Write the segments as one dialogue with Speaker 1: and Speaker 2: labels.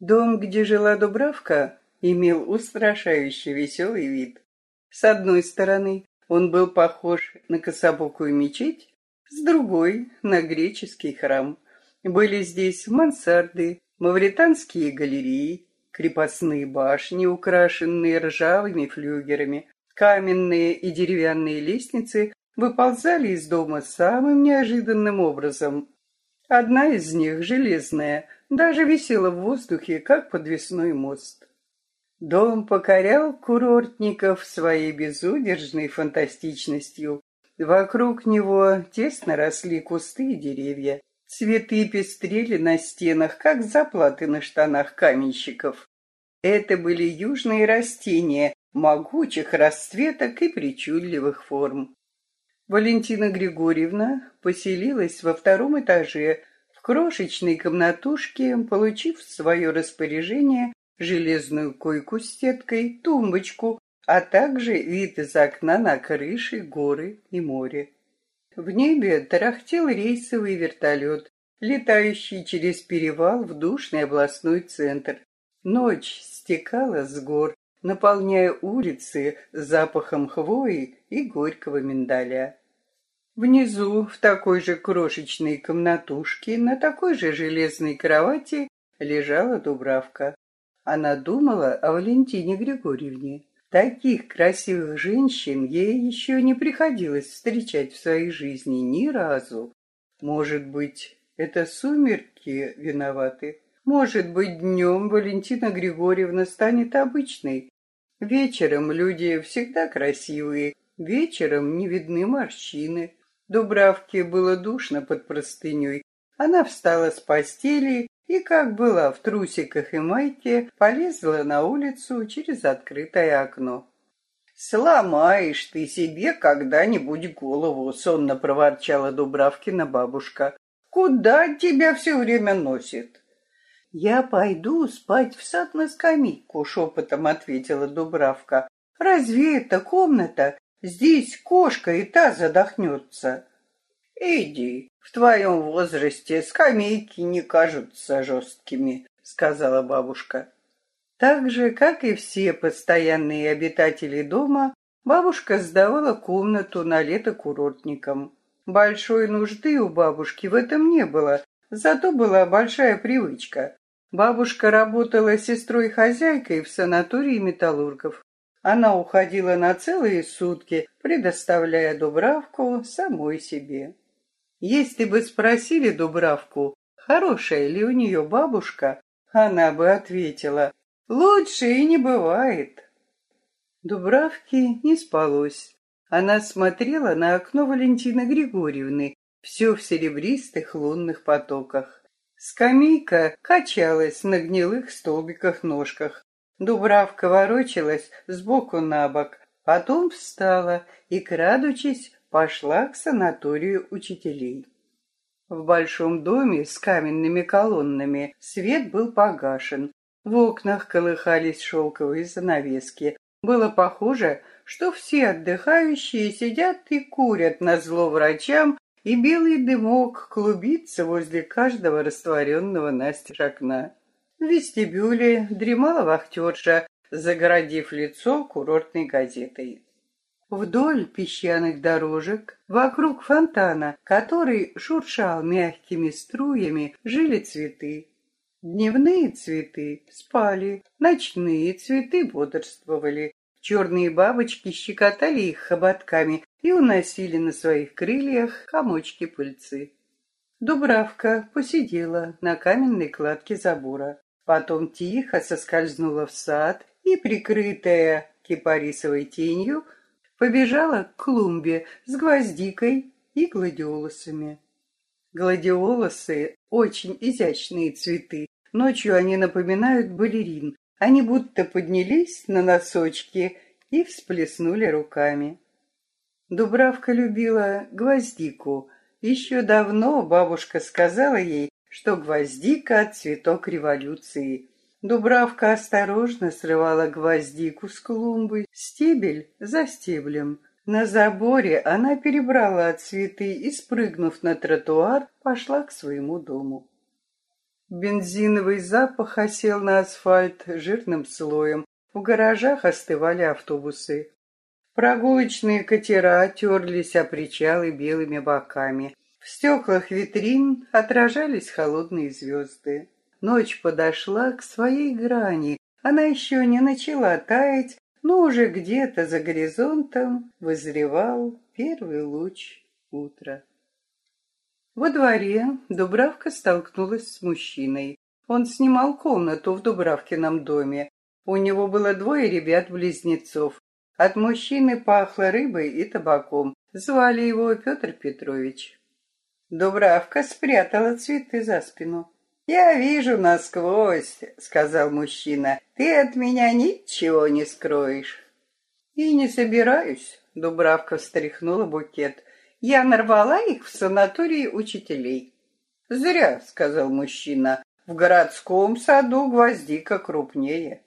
Speaker 1: Дом, где жила Дубравка, имел устрашающий веселый вид. С одной стороны, он был похож на кособокую мечеть, с другой — на греческий храм. Были здесь мансарды, мавританские галереи, крепостные башни, украшенные ржавыми флюгерами, каменные и деревянные лестницы выползали из дома самым неожиданным образом. Одна из них, железная, даже висела в воздухе, как подвесной мост. Дом покорял курортников своей безудержной фантастичностью. Вокруг него тесно росли кусты и деревья. Цветы пестрели на стенах, как заплаты на штанах каменщиков. Это были южные растения, могучих расцветок и причудливых форм. Валентина Григорьевна поселилась во втором этаже в крошечной комнатушке, получив в свое распоряжение железную койку с сеткой, тумбочку, а также вид из окна на крыши, горы и море. В небе тарахтел рейсовый вертолет, летающий через перевал в душный областной центр. Ночь стекала с гор, наполняя улицы запахом хвои и горького миндаля. Внизу, в такой же крошечной комнатушке, на такой же железной кровати лежала Дубравка. Она думала о Валентине Григорьевне. Таких красивых женщин ей еще не приходилось встречать в своей жизни ни разу. Может быть, это сумерки виноваты? Может быть, днем Валентина Григорьевна станет обычной. Вечером люди всегда красивые, вечером не видны морщины. Дубравке было душно под простыней. Она встала с постели и, как была в трусиках и майке, полезла на улицу через открытое окно. «Сломаешь ты себе когда-нибудь голову», — сонно проворчала Дубравкина бабушка. «Куда тебя все время носит?» «Я пойду спать в сад на скамейку», — шепотом ответила Дубравка. «Разве это комната? Здесь кошка и та задохнется. Иди, в твоем возрасте скамейки не кажутся жесткими, сказала бабушка. Так же, как и все постоянные обитатели дома, бабушка сдавала комнату на лето курортникам. Большой нужды у бабушки в этом не было, зато была большая привычка. Бабушка работала сестрой-хозяйкой в санатории металлургов. Она уходила на целые сутки, предоставляя Дубравку самой себе. Если бы спросили Дубравку, хорошая ли у нее бабушка, она бы ответила, лучше и не бывает. Дубравке не спалось. Она смотрела на окно Валентины Григорьевны, все в серебристых лунных потоках. Скамейка качалась на гнилых столбиках-ножках. Дубравка ворочалась сбоку на бок, потом встала и, крадучись, пошла к санаторию учителей. В большом доме с каменными колоннами свет был погашен. В окнах колыхались шелковые занавески. Было похоже, что все отдыхающие сидят и курят на зло врачам, и белый дымок клубится возле каждого растворенного настежь окна. В вестибюле дремала вахтерша, загородив лицо курортной газетой. Вдоль песчаных дорожек, вокруг фонтана, который шуршал мягкими струями, жили цветы. Дневные цветы спали, ночные цветы бодрствовали. Черные бабочки щекотали их хоботками и уносили на своих крыльях комочки пыльцы. Дубравка посидела на каменной кладке забора. Потом тихо соскользнула в сад и, прикрытая кипарисовой тенью, побежала к клумбе с гвоздикой и гладиолусами. Гладиолусы — очень изящные цветы. Ночью они напоминают балерин. Они будто поднялись на носочки и всплеснули руками. Дубравка любила гвоздику. Еще давно бабушка сказала ей, что гвоздика — цветок революции. Дубравка осторожно срывала гвоздику с клумбы, стебель за стеблем. На заборе она перебрала цветы и, спрыгнув на тротуар, пошла к своему дому. Бензиновый запах осел на асфальт жирным слоем. В гаражах остывали автобусы. Прогулочные катера терлись о причалы белыми боками. В стеклах витрин отражались холодные звезды. Ночь подошла к своей грани. Она еще не начала таять, но уже где-то за горизонтом вызревал первый луч утра. Во дворе Дубравка столкнулась с мужчиной. Он снимал комнату в Дубравкином доме. У него было двое ребят-близнецов. От мужчины пахло рыбой и табаком. Звали его Петр Петрович. Дубравка спрятала цветы за спину. «Я вижу насквозь», — сказал мужчина. «Ты от меня ничего не скроешь». «И не собираюсь», — Дубравка встряхнула букет. «Я нарвала их в санатории учителей». «Зря», — сказал мужчина. «В городском саду гвоздика крупнее».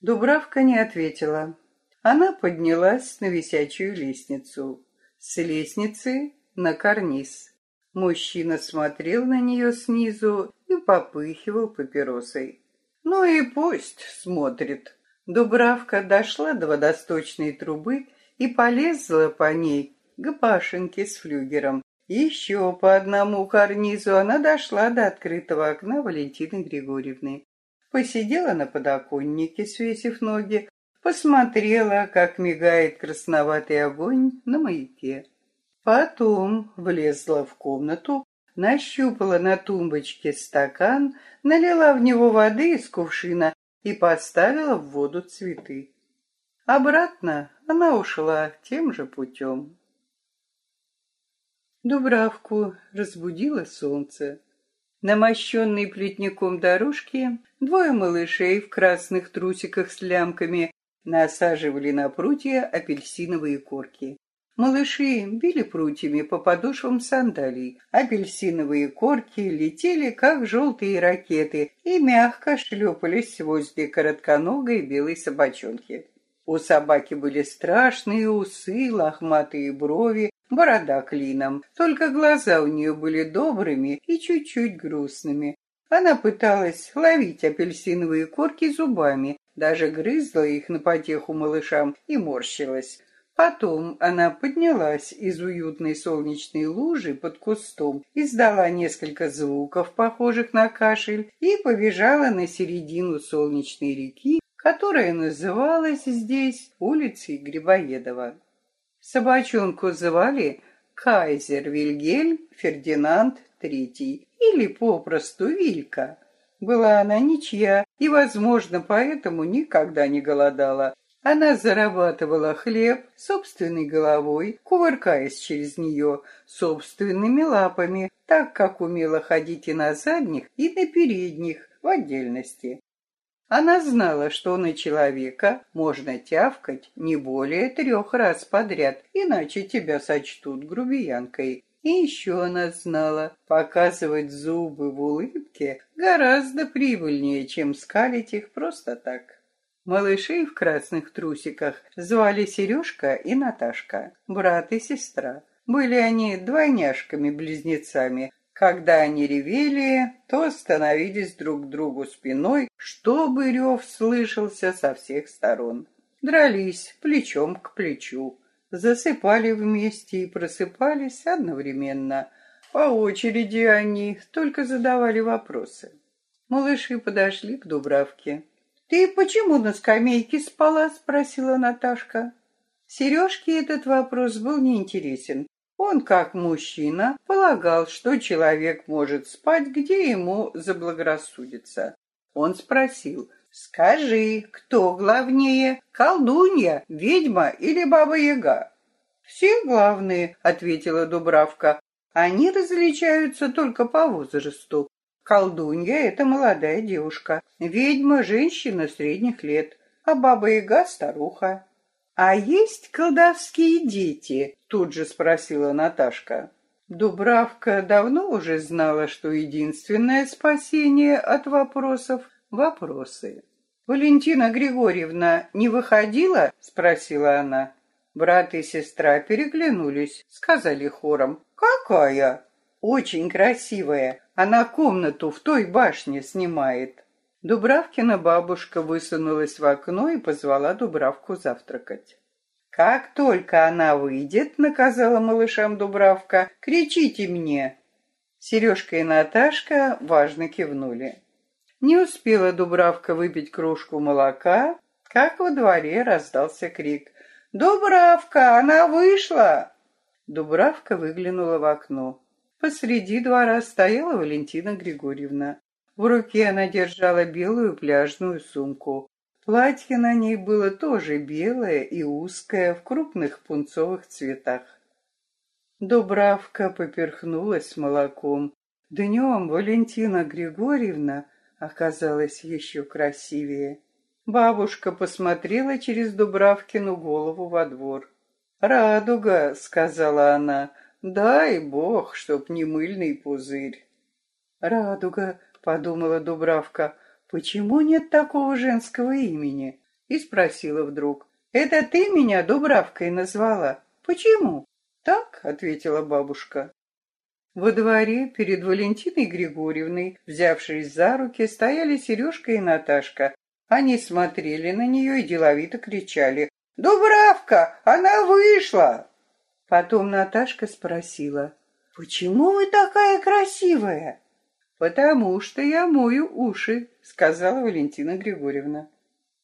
Speaker 1: Дубравка не ответила. Она поднялась на висячую лестницу. С лестницы на карниз. Мужчина смотрел на нее снизу и попыхивал папиросой. Ну и пусть смотрит. Дубравка дошла до водосточной трубы и полезла по ней к башенке с флюгером. Еще по одному карнизу она дошла до открытого окна Валентины Григорьевны. Посидела на подоконнике, свесив ноги, посмотрела, как мигает красноватый огонь на маяке. Потом влезла в комнату, нащупала на тумбочке стакан, налила в него воды из кувшина и поставила в воду цветы. Обратно она ушла тем же путем. Дубравку разбудило солнце. На мощенной плетником дорожке двое малышей в красных трусиках с лямками насаживали на прутья апельсиновые корки. Малыши били прутьями по подошвам сандалий. Апельсиновые корки летели, как желтые ракеты, и мягко шлепались возле коротконогой белой собачонки. У собаки были страшные усы, лохматые брови, борода клином. Только глаза у нее были добрыми и чуть-чуть грустными. Она пыталась ловить апельсиновые корки зубами, даже грызла их на потеху малышам и морщилась. Потом она поднялась из уютной солнечной лужи под кустом, издала несколько звуков, похожих на кашель, и побежала на середину солнечной реки, которая называлась здесь улицей Грибоедова. Собачонку звали Кайзер Вильгельм Фердинанд III или попросту Вилька. Была она ничья и, возможно, поэтому никогда не голодала. Она зарабатывала хлеб собственной головой, кувыркаясь через нее собственными лапами, так как умела ходить и на задних, и на передних в отдельности. Она знала, что на человека можно тявкать не более трех раз подряд, иначе тебя сочтут грубиянкой. И еще она знала, показывать зубы в улыбке гораздо прибыльнее, чем скалить их просто так. Малышей в красных трусиках звали Сережка и Наташка, брат и сестра. Были они двойняшками-близнецами. Когда они ревели, то становились друг к другу спиной, чтобы рев слышался со всех сторон. Дрались плечом к плечу, засыпали вместе и просыпались одновременно. По очереди они только задавали вопросы. Малыши подошли к Дубравке. «Ты почему на скамейке спала?» — спросила Наташка. Сережке этот вопрос был неинтересен. Он, как мужчина, полагал, что человек может спать, где ему заблагорассудится. Он спросил, «Скажи, кто главнее, колдунья, ведьма или баба-яга?» «Все главные», — ответила Дубравка. «Они различаются только по возрасту. Колдунья — это молодая девушка, ведьма — женщина средних лет, а баба-яга — старуха. «А есть колдовские дети?» — тут же спросила Наташка. Дубравка давно уже знала, что единственное спасение от вопросов — вопросы. «Валентина Григорьевна не выходила?» — спросила она. Брат и сестра переглянулись, сказали хором. «Какая?» Очень красивая. Она комнату в той башне снимает. Дубравкина бабушка высунулась в окно и позвала Дубравку завтракать. «Как только она выйдет, — наказала малышам Дубравка, — кричите мне!» Сережка и Наташка важно кивнули. Не успела Дубравка выпить кружку молока, как во дворе раздался крик. «Дубравка, она вышла!» Дубравка выглянула в окно. Посреди двора стояла Валентина Григорьевна. В руке она держала белую пляжную сумку. Платье на ней было тоже белое и узкое, в крупных пунцовых цветах. Дубравка поперхнулась молоком. Днем Валентина Григорьевна оказалась еще красивее. Бабушка посмотрела через Дубравкину голову во двор. «Радуга», — сказала она, — «дай бог, чтоб не мыльный пузырь». «Радуга», — подумала Дубравка, — «Почему нет такого женского имени?» И спросила вдруг. «Это ты меня Дубравкой назвала? Почему?» «Так», — ответила бабушка. Во дворе перед Валентиной Григорьевной, взявшись за руки, стояли Сережка и Наташка. Они смотрели на нее и деловито кричали. «Дубравка! Она вышла!» Потом Наташка спросила. «Почему вы такая красивая?» «Потому что я мою уши», — сказала Валентина Григорьевна.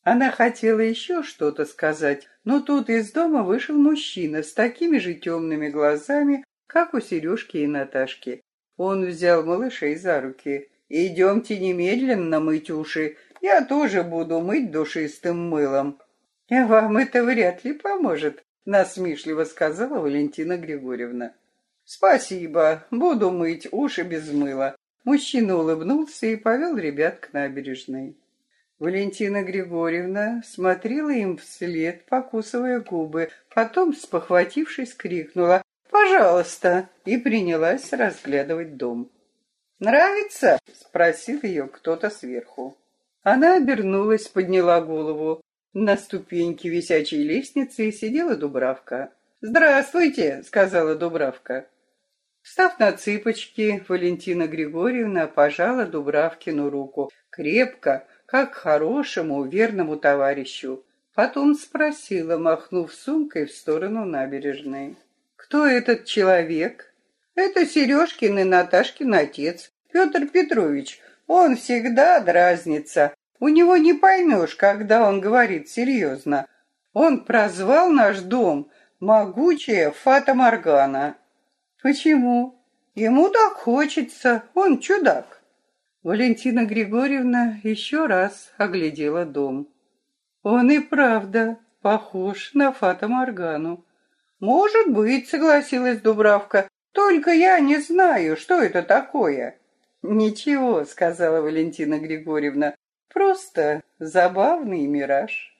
Speaker 1: Она хотела еще что-то сказать, но тут из дома вышел мужчина с такими же темными глазами, как у Сережки и Наташки. Он взял малышей за руки. «Идемте немедленно мыть уши. Я тоже буду мыть душистым мылом». «Вам это вряд ли поможет», — насмешливо сказала Валентина Григорьевна. «Спасибо, буду мыть уши без мыла. Мужчина улыбнулся и повел ребят к набережной. Валентина Григорьевна смотрела им вслед, покусывая губы, потом, спохватившись, крикнула «Пожалуйста!» и принялась разглядывать дом. «Нравится?» — спросил ее кто-то сверху. Она обернулась, подняла голову. На ступеньке висячей лестницы сидела Дубравка. «Здравствуйте!» — сказала Дубравка. Встав на цыпочки, Валентина Григорьевна пожала Дубравкину руку крепко, как хорошему, верному товарищу. Потом спросила, махнув сумкой в сторону набережной. «Кто этот человек?» «Это Сережкин и Наташкин отец, Петр Петрович. Он всегда дразнится. У него не поймешь, когда он говорит серьезно. Он прозвал наш дом «Могучая Фата Моргана». Почему? Ему так хочется, он чудак. Валентина Григорьевна еще раз оглядела дом. Он и правда похож на Фата Моргану. Может быть, согласилась Дубравка, только я не знаю, что это такое. Ничего, сказала Валентина Григорьевна, просто забавный мираж.